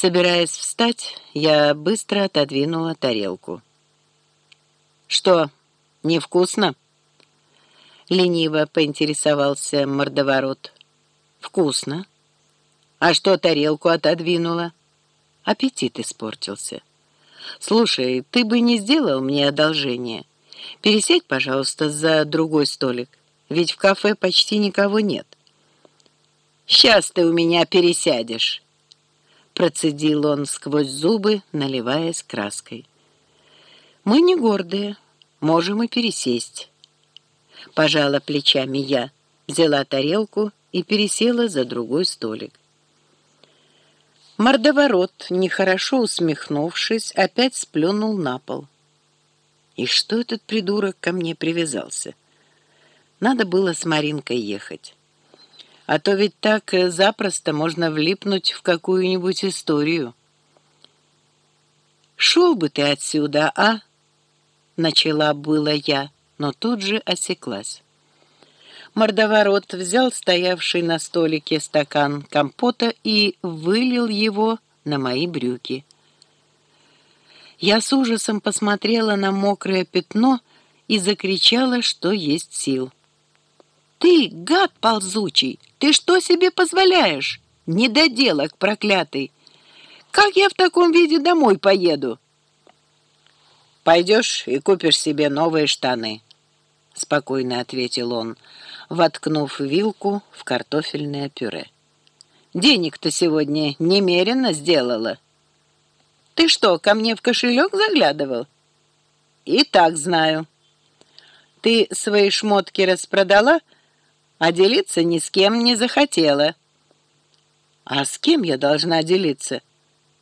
Собираясь встать, я быстро отодвинула тарелку. «Что, невкусно?» Лениво поинтересовался мордоворот. «Вкусно. А что тарелку отодвинула?» Аппетит испортился. «Слушай, ты бы не сделал мне одолжение? Пересядь, пожалуйста, за другой столик, ведь в кафе почти никого нет». «Сейчас ты у меня пересядешь», — процедил он сквозь зубы, наливаясь краской. «Мы не гордые, можем и пересесть». Пожала плечами я, взяла тарелку и пересела за другой столик. Мордоворот, нехорошо усмехнувшись, опять сплюнул на пол. И что этот придурок ко мне привязался? Надо было с Маринкой ехать. А то ведь так запросто можно влипнуть в какую-нибудь историю. «Шел бы ты отсюда, а?» Начала было я, но тут же осеклась. Мордоворот взял стоявший на столике стакан компота и вылил его на мои брюки. Я с ужасом посмотрела на мокрое пятно и закричала, что есть сил. «Ты, гад ползучий, ты что себе позволяешь? Недоделок проклятый! Как я в таком виде домой поеду?» «Пойдешь и купишь себе новые штаны», — спокойно ответил он, воткнув вилку в картофельное пюре. «Денег-то сегодня немерено сделала». «Ты что, ко мне в кошелек заглядывал?» «И так знаю». «Ты свои шмотки распродала, а делиться ни с кем не захотела». «А с кем я должна делиться?»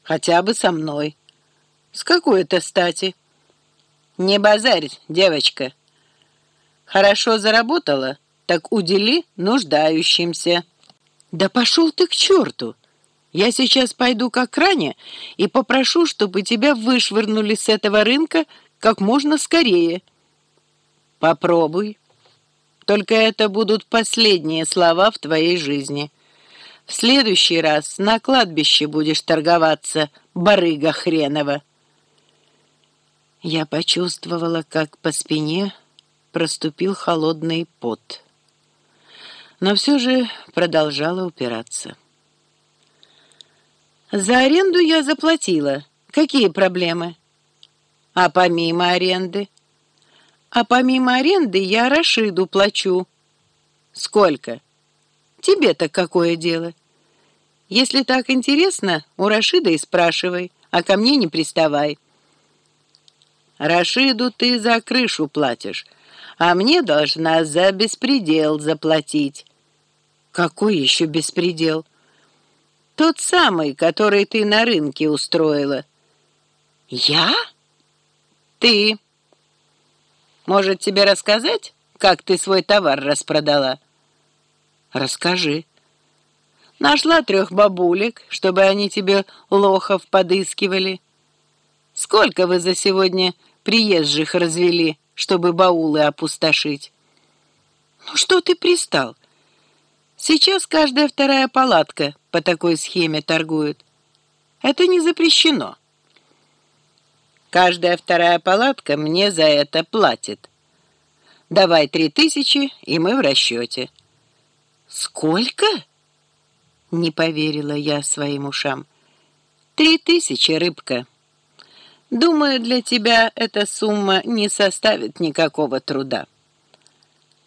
«Хотя бы со мной». «С какой это стати?» «Не базарь, девочка». Хорошо заработала, так удели нуждающимся. Да пошел ты к черту! Я сейчас пойду к окране и попрошу, чтобы тебя вышвырнули с этого рынка как можно скорее. Попробуй. Только это будут последние слова в твоей жизни. В следующий раз на кладбище будешь торговаться, барыга хренова. Я почувствовала, как по спине проступил холодный пот. Но все же продолжала упираться. «За аренду я заплатила. Какие проблемы?» «А помимо аренды?» «А помимо аренды я Рашиду плачу». «Сколько?» «Тебе-то какое дело?» «Если так интересно, у Рашида и спрашивай, а ко мне не приставай». «Рашиду ты за крышу платишь» а мне должна за беспредел заплатить». «Какой еще беспредел?» «Тот самый, который ты на рынке устроила». «Я?» «Ты. Может, тебе рассказать, как ты свой товар распродала?» «Расскажи». «Нашла трех бабулек, чтобы они тебе лохов подыскивали. Сколько вы за сегодня приезжих развели?» чтобы баулы опустошить. Ну что ты пристал? Сейчас каждая вторая палатка по такой схеме торгует. Это не запрещено. Каждая вторая палатка мне за это платит. Давай три тысячи, и мы в расчете. Сколько? Не поверила я своим ушам. Три тысячи, рыбка. Думаю, для тебя эта сумма не составит никакого труда.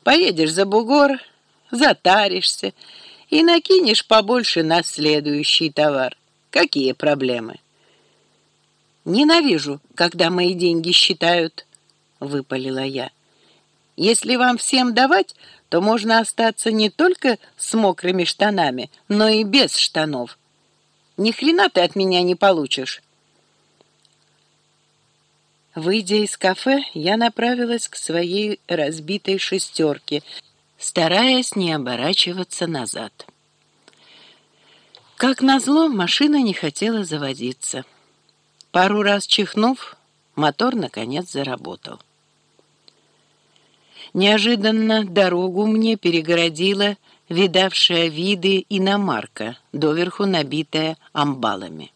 Поедешь за бугор, затаришься и накинешь побольше на следующий товар. Какие проблемы? Ненавижу, когда мои деньги считают, выпалила я. Если вам всем давать, то можно остаться не только с мокрыми штанами, но и без штанов. Ни хрена ты от меня не получишь. Выйдя из кафе, я направилась к своей разбитой шестерке, стараясь не оборачиваться назад. Как назло, машина не хотела заводиться. Пару раз чихнув, мотор, наконец, заработал. Неожиданно дорогу мне перегородила видавшая виды иномарка, доверху набитая амбалами.